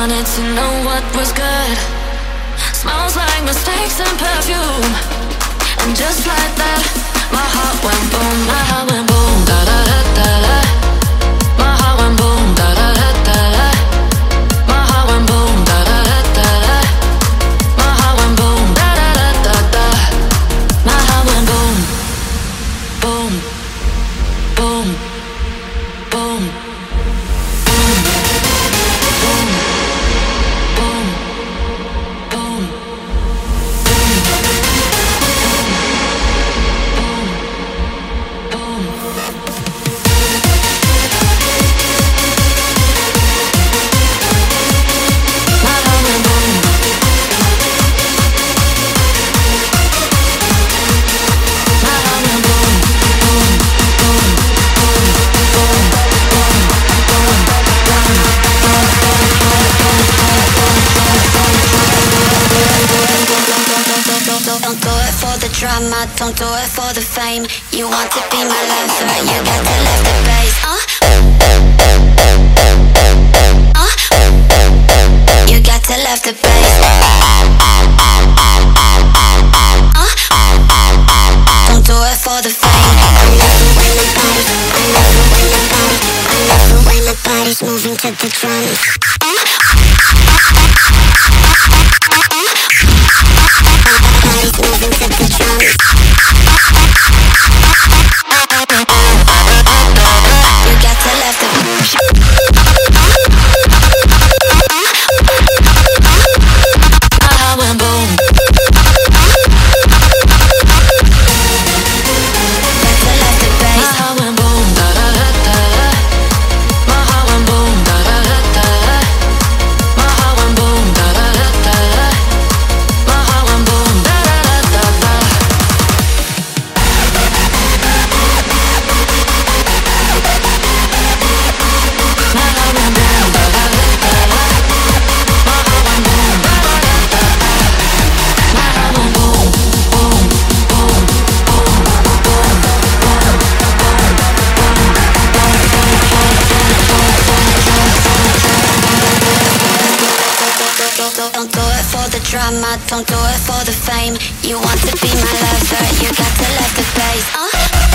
wanted to know what was good. Smells like mistakes and perfume. And just like that, my heart Don't do it for the drama, don't do it for the fame. You want to be my lover, you got to lift the bass. Uh. Uh. You got to the bass. Uh. Don't do it for the fame. Love my I love my I love my body's moving to the drums. For the drama, don't do it for the fame. You want to be my lover, you got to lift the bass. Uh.